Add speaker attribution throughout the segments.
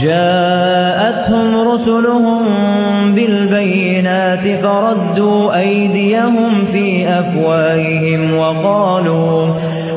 Speaker 1: جاءتهم رسلهم بالبينات فردوا أيديهم في أفواههم وقالوا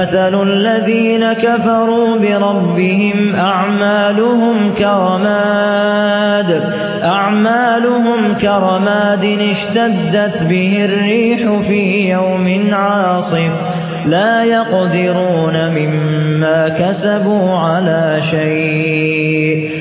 Speaker 1: مثل الذين كفروا بربهم أعمالهم كرماد أعمالهم كرماد اشتدت به الريح في يوم عاصف لا يقدرون مما كسبوا على شيء.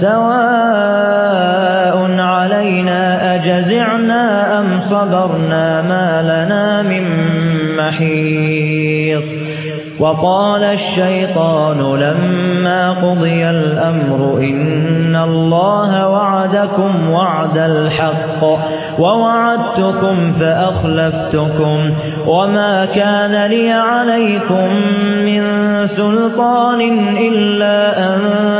Speaker 1: سواء علينا أجزعنا أم صبرنا ما لنا من محيط. وقال الشيطان لما قضي الأمر إن الله وعدكم وعد الحق ووعدتكم فأخلفتكم وما كان لي عليكم من سلطان إلا أن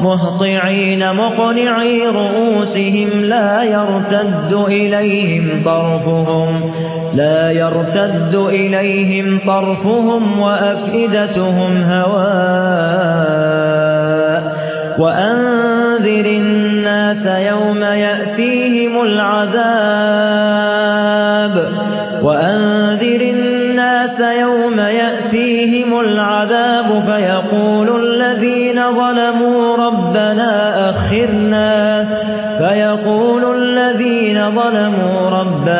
Speaker 1: مهطعين مقنعي رؤوسهم لا يرتد إليهم طرفهم لا يرتد إليهم طرفهم وأفئدتهم هواء. وأنذر الناس يوم يأتيهم العذاب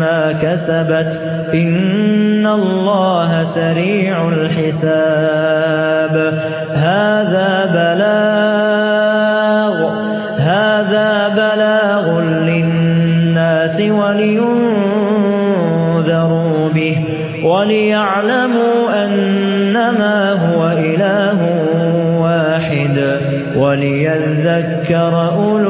Speaker 1: ما كسبت إن الله سريع الحساب. هذا بلاغ هذا بلاغ للناس ولينذروا به وليعلموا أنما هو إله واحد وليذكر أولو